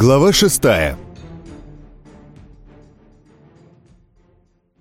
Глава шестая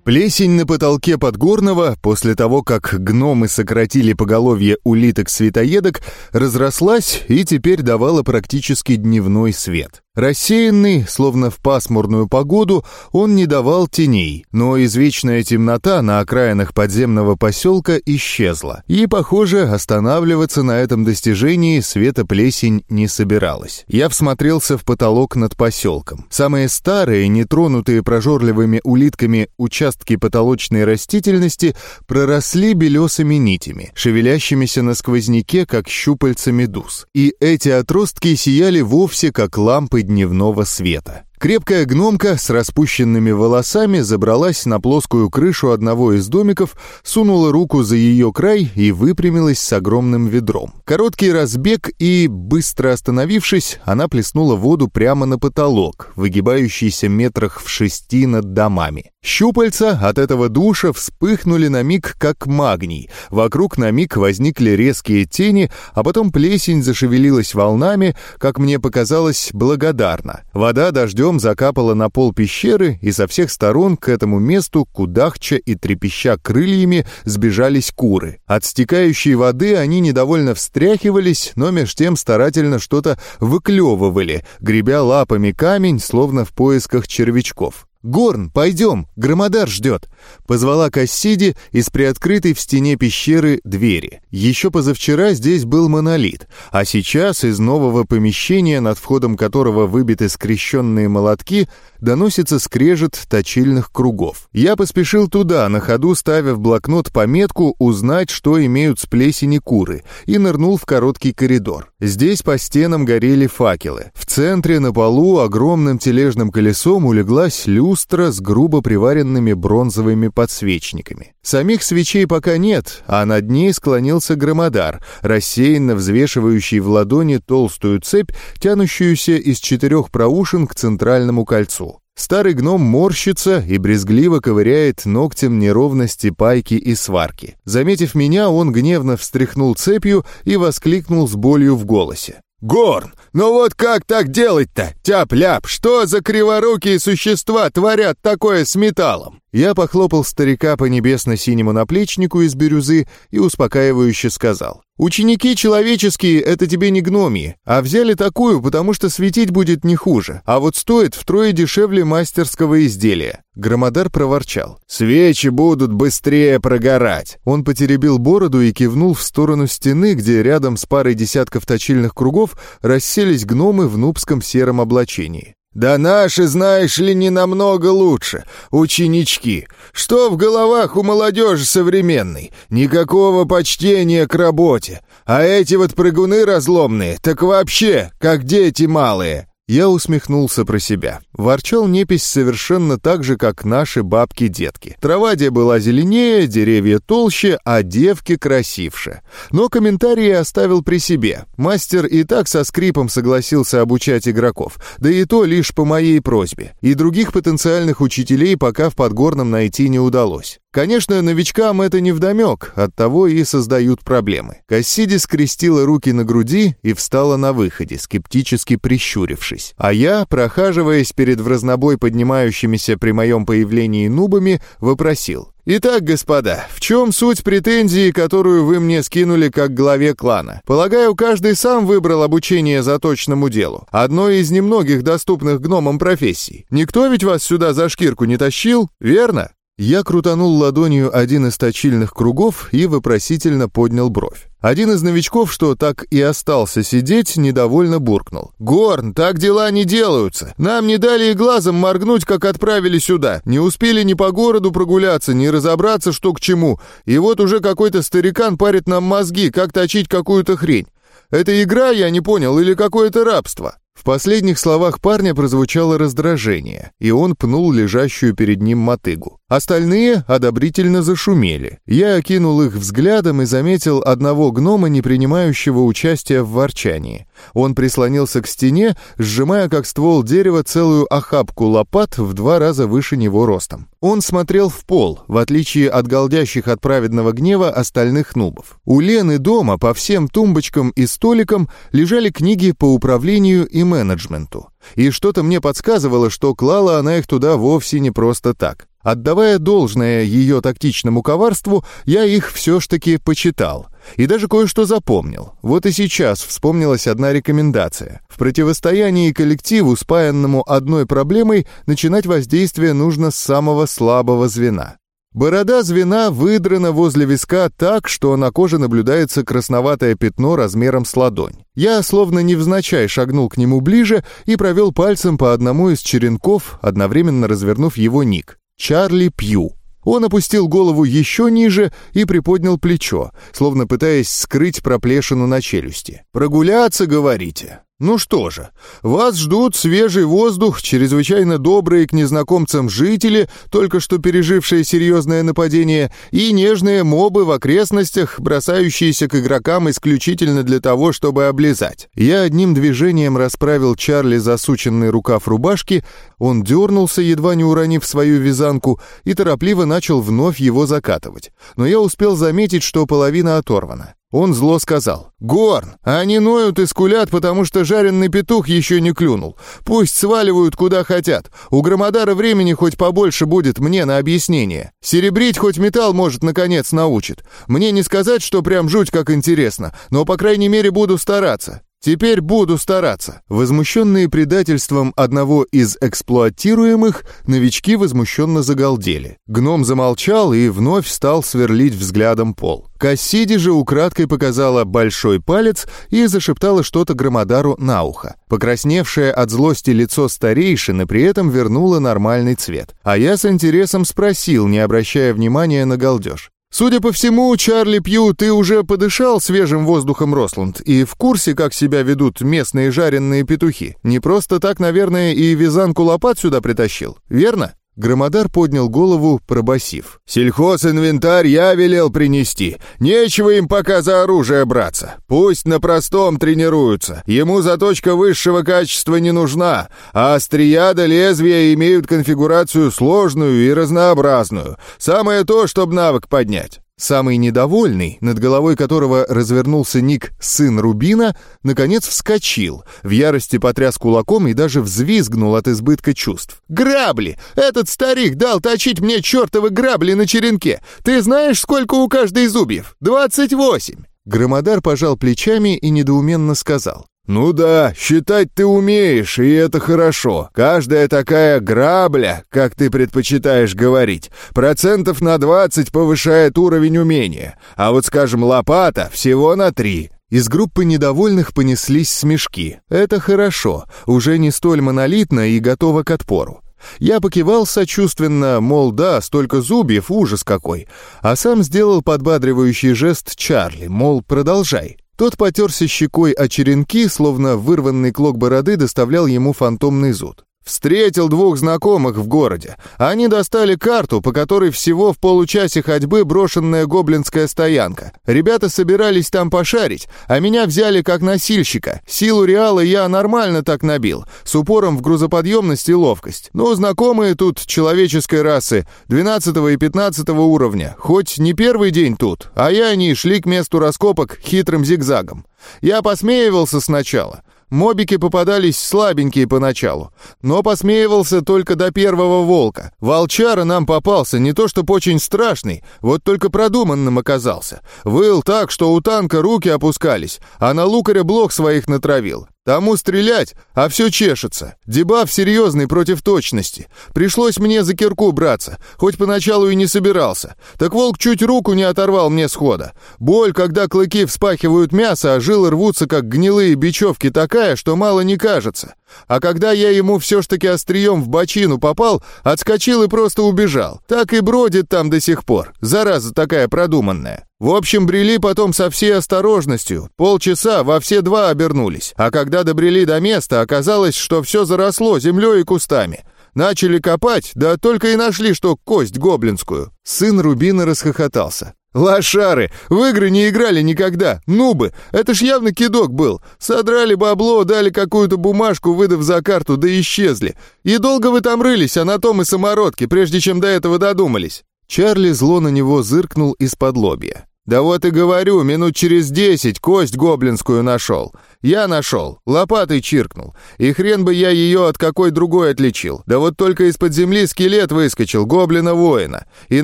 Плесень на потолке Подгорного, после того, как гномы сократили поголовье улиток-светоедок, разрослась и теперь давала практически дневной свет. Рассеянный, словно в пасмурную погоду, он не давал теней, но извечная темнота на окраинах подземного поселка исчезла, и, похоже, останавливаться на этом достижении света плесень не собиралась. Я всмотрелся в потолок над поселком. Самые старые, нетронутые прожорливыми улитками участки потолочной растительности проросли белесыми нитями, шевелящимися на сквозняке, как щупальца медуз. И эти отростки сияли вовсе как лампы дневного света. Крепкая гномка с распущенными волосами забралась на плоскую крышу одного из домиков, сунула руку за ее край и выпрямилась с огромным ведром. Короткий разбег и, быстро остановившись, она плеснула воду прямо на потолок, выгибающийся метрах в шести над домами. Щупальца от этого душа вспыхнули на миг, как магний. Вокруг на миг возникли резкие тени, а потом плесень зашевелилась волнами, как мне показалось, благодарно. Вода дождем дождем закапало на пол пещеры, и со всех сторон к этому месту, кудахча и трепеща крыльями, сбежались куры. От стекающей воды они недовольно встряхивались, но меж тем старательно что-то выклевывали, гребя лапами камень, словно в поисках червячков. «Горн, пойдем, Громодар ждет!» — позвала Кассиди из приоткрытой в стене пещеры двери. Еще позавчера здесь был монолит, а сейчас из нового помещения, над входом которого выбиты скрещенные молотки, доносится скрежет точильных кругов. Я поспешил туда, на ходу ставя в блокнот пометку «Узнать, что имеют с плесени куры», и нырнул в короткий коридор. Здесь по стенам горели факелы. В центре на полу огромным тележным колесом улеглась люстра с грубо приваренными бронзовыми подсвечниками. Самих свечей пока нет, а над ней склонился громодар, рассеянно взвешивающий в ладони толстую цепь, тянущуюся из четырех проушин к центральному кольцу. Старый гном морщится и брезгливо ковыряет ногтем неровности пайки и сварки. Заметив меня, он гневно встряхнул цепью и воскликнул с болью в голосе. «Горн, ну вот как так делать-то? Тяп-ляп, что за криворукие существа творят такое с металлом?» Я похлопал старика по небесно-синему наплечнику из бирюзы и успокаивающе сказал. «Ученики человеческие — это тебе не гномии, а взяли такую, потому что светить будет не хуже, а вот стоит втрое дешевле мастерского изделия». Громодар проворчал. «Свечи будут быстрее прогорать». Он потеребил бороду и кивнул в сторону стены, где рядом с парой десятков точильных кругов расселись гномы в нубском сером облачении. «Да наши, знаешь ли, не намного лучше, ученички. Что в головах у молодежи современной? Никакого почтения к работе. А эти вот прыгуны разломные, так вообще, как дети малые». Я усмехнулся про себя. Ворчал непись совершенно так же, как наши бабки-детки. Трава где была зеленее, деревья толще, а девки красивше. Но комментарии оставил при себе. Мастер и так со скрипом согласился обучать игроков, да и то лишь по моей просьбе. И других потенциальных учителей пока в Подгорном найти не удалось. Конечно, новичкам это не вдомек, оттого и создают проблемы. Кассиди скрестила руки на груди и встала на выходе, скептически прищурившись. А я, прохаживаясь перед в разнобой поднимающимися при моем появлении нубами, вопросил. «Итак, господа, в чем суть претензии, которую вы мне скинули как главе клана? Полагаю, каждый сам выбрал обучение заточному делу. Одно из немногих доступных гномам профессий. Никто ведь вас сюда за шкирку не тащил, верно?» Я крутанул ладонью один из точильных кругов и вопросительно поднял бровь. Один из новичков, что так и остался сидеть, недовольно буркнул. «Горн, так дела не делаются. Нам не дали и глазом моргнуть, как отправили сюда. Не успели ни по городу прогуляться, ни разобраться, что к чему. И вот уже какой-то старикан парит нам мозги, как точить какую-то хрень. Это игра, я не понял, или какое-то рабство?» В последних словах парня прозвучало раздражение, и он пнул лежащую перед ним мотыгу. Остальные одобрительно зашумели. Я окинул их взглядом и заметил одного гнома, не принимающего участия в ворчании. Он прислонился к стене, сжимая как ствол дерева целую охапку лопат в два раза выше него ростом. Он смотрел в пол, в отличие от голдящих от праведного гнева остальных нубов. У Лены дома по всем тумбочкам и столикам лежали книги по управлению и менеджменту. И что-то мне подсказывало, что клала она их туда вовсе не просто так. Отдавая должное ее тактичному коварству, я их все ж таки почитал. И даже кое-что запомнил. Вот и сейчас вспомнилась одна рекомендация. В противостоянии коллективу, спаянному одной проблемой, начинать воздействие нужно с самого слабого звена. Борода звена выдрана возле виска так, что на коже наблюдается красноватое пятно размером с ладонь. Я словно невзначай шагнул к нему ближе и провел пальцем по одному из черенков, одновременно развернув его ник. Чарли Пью. Он опустил голову еще ниже и приподнял плечо, словно пытаясь скрыть проплешину на челюсти. «Прогуляться, говорите?» Ну что же, вас ждут свежий воздух, чрезвычайно добрые к незнакомцам жители, только что пережившие серьезное нападение, и нежные мобы в окрестностях, бросающиеся к игрокам исключительно для того, чтобы облизать. Я одним движением расправил Чарли засученный рукав рубашки, он дернулся, едва не уронив свою вязанку, и торопливо начал вновь его закатывать. Но я успел заметить, что половина оторвана. Он зло сказал. «Горн, они ноют и скулят, потому что жареный петух еще не клюнул. Пусть сваливают куда хотят. У Громодара времени хоть побольше будет мне на объяснение. Серебрить хоть металл, может, наконец научит. Мне не сказать, что прям жуть как интересно, но, по крайней мере, буду стараться. Теперь буду стараться. Возмущенные предательством одного из эксплуатируемых, новички возмущенно загалдели. Гном замолчал и вновь стал сверлить взглядом пол. Кассиди же украдкой показала большой палец и зашептала что-то Громодару на ухо. Покрасневшее от злости лицо старейшины при этом вернуло нормальный цвет. А я с интересом спросил, не обращая внимания на галдеж. «Судя по всему, Чарли Пью, ты уже подышал свежим воздухом Росланд и в курсе, как себя ведут местные жареные петухи. Не просто так, наверное, и вязанку лопат сюда притащил, верно?» Громодар поднял голову, пробасив. «Сельхозинвентарь я велел принести. Нечего им пока за оружие браться. Пусть на простом тренируются. Ему заточка высшего качества не нужна, а острия до лезвия имеют конфигурацию сложную и разнообразную. Самое то, чтобы навык поднять». Самый недовольный, над головой которого развернулся ник «Сын Рубина», наконец вскочил, в ярости потряс кулаком и даже взвизгнул от избытка чувств. «Грабли! Этот старик дал точить мне чертовы грабли на черенке! Ты знаешь, сколько у каждой зубьев? Двадцать восемь!» Громодар пожал плечами и недоуменно сказал. «Ну да, считать ты умеешь, и это хорошо. Каждая такая грабля, как ты предпочитаешь говорить, процентов на 20 повышает уровень умения. А вот, скажем, лопата всего на 3. Из группы недовольных понеслись смешки. Это хорошо, уже не столь монолитно и готово к отпору. Я покивал сочувственно, мол, да, столько зубьев, ужас какой, а сам сделал подбадривающий жест Чарли, мол, продолжай. Тот потерся щекой о черенки, словно вырванный клок бороды доставлял ему фантомный зуд. Встретил двух знакомых в городе. Они достали карту, по которой всего в получасе ходьбы брошенная гоблинская стоянка. Ребята собирались там пошарить, а меня взяли как носильщика. Силу реала я нормально так набил, с упором в грузоподъемность и ловкость. Ну, знакомые тут человеческой расы, 12 и 15 уровня. Хоть не первый день тут, а я они шли к месту раскопок хитрым зигзагом. Я посмеивался сначала, Мобики попадались слабенькие поначалу, но посмеивался только до первого волка. Волчара нам попался не то чтоб очень страшный, вот только продуманным оказался. Выл так, что у танка руки опускались, а на лукаря блок своих натравил. Тому стрелять, а все чешется. Дебаф серьезный против точности. Пришлось мне за кирку браться, хоть поначалу и не собирался. Так волк чуть руку не оторвал мне схода. Боль, когда клыки вспахивают мясо, а жилы рвутся, как гнилые бечевки, такая, что мало не кажется. А когда я ему все ж таки острием в бочину попал, отскочил и просто убежал. Так и бродит там до сих пор. Зараза такая продуманная. В общем, брели потом со всей осторожностью. Полчаса во все два обернулись. А когда добрели до места, оказалось, что все заросло землей и кустами. Начали копать, да только и нашли, что кость гоблинскую. Сын Рубина расхохотался. «Лошары! В игры не играли никогда! Нубы! Это ж явно кидок был! Содрали бабло, дали какую-то бумажку, выдав за карту, да исчезли! И долго вы там рылись, а на том и самородки, прежде чем до этого додумались!» Чарли зло на него зыркнул из-под лобья. «Да вот и говорю, минут через десять кость гоблинскую нашел. Я нашел, лопатой чиркнул. И хрен бы я ее от какой другой отличил. Да вот только из-под земли скелет выскочил, гоблина-воина. И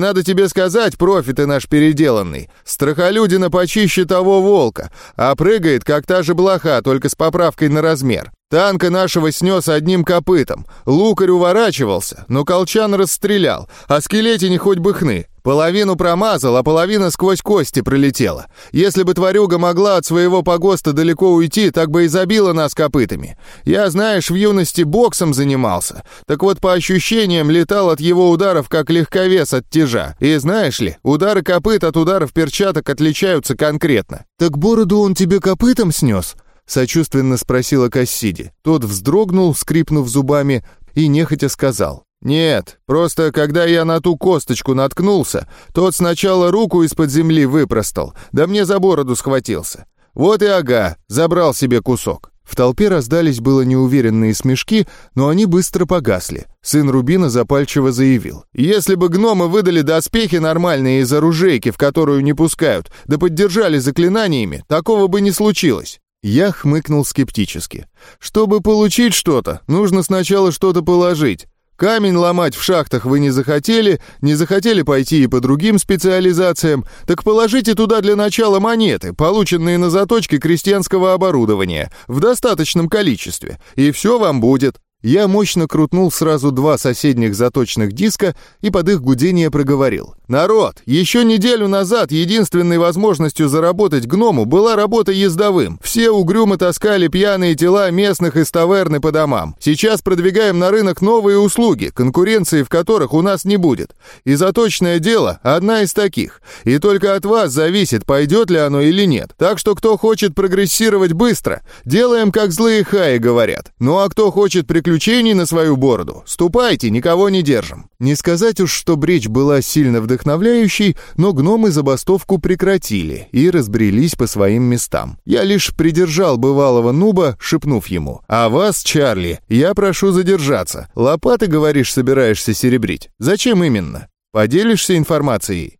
надо тебе сказать, профи ты наш переделанный. Страхолюдина почище того волка, а прыгает, как та же блоха, только с поправкой на размер. Танка нашего снес одним копытом. Лукарь уворачивался, но колчан расстрелял, а скелетине хоть бы хны. Половину промазал, а половина сквозь кости пролетела. Если бы тварюга могла от своего погоста далеко уйти, так бы и забила нас копытами. Я, знаешь, в юности боксом занимался. Так вот, по ощущениям, летал от его ударов, как легковес от тяжа. И знаешь ли, удары копыт от ударов перчаток отличаются конкретно. «Так бороду он тебе копытом снес?» Сочувственно спросила Кассиди. Тот вздрогнул, скрипнув зубами, и нехотя сказал. «Нет, просто когда я на ту косточку наткнулся, тот сначала руку из-под земли выпростал, да мне за бороду схватился. Вот и ага, забрал себе кусок». В толпе раздались было неуверенные смешки, но они быстро погасли. Сын Рубина запальчиво заявил. «Если бы гномы выдали доспехи нормальные из оружейки, в которую не пускают, да поддержали заклинаниями, такого бы не случилось». Я хмыкнул скептически. «Чтобы получить что-то, нужно сначала что-то положить. Камень ломать в шахтах вы не захотели, не захотели пойти и по другим специализациям, так положите туда для начала монеты, полученные на заточке крестьянского оборудования, в достаточном количестве, и все вам будет. Я мощно крутнул сразу два соседних заточных диска и под их гудение проговорил. «Народ, еще неделю назад единственной возможностью заработать гному была работа ездовым. Все угрюмо таскали пьяные тела местных из таверны по домам. Сейчас продвигаем на рынок новые услуги, конкуренции в которых у нас не будет. И заточное дело – одна из таких. И только от вас зависит, пойдет ли оно или нет. Так что кто хочет прогрессировать быстро, делаем, как злые хаи говорят. Ну а кто хочет приключений на свою бороду, ступайте, никого не держим». Не сказать уж, что бречь была сильно вдохновляющий, но гномы забастовку прекратили и разбрелись по своим местам. Я лишь придержал бывалого нуба, шепнув ему. «А вас, Чарли, я прошу задержаться. Лопаты, говоришь, собираешься серебрить. Зачем именно? Поделишься информацией?»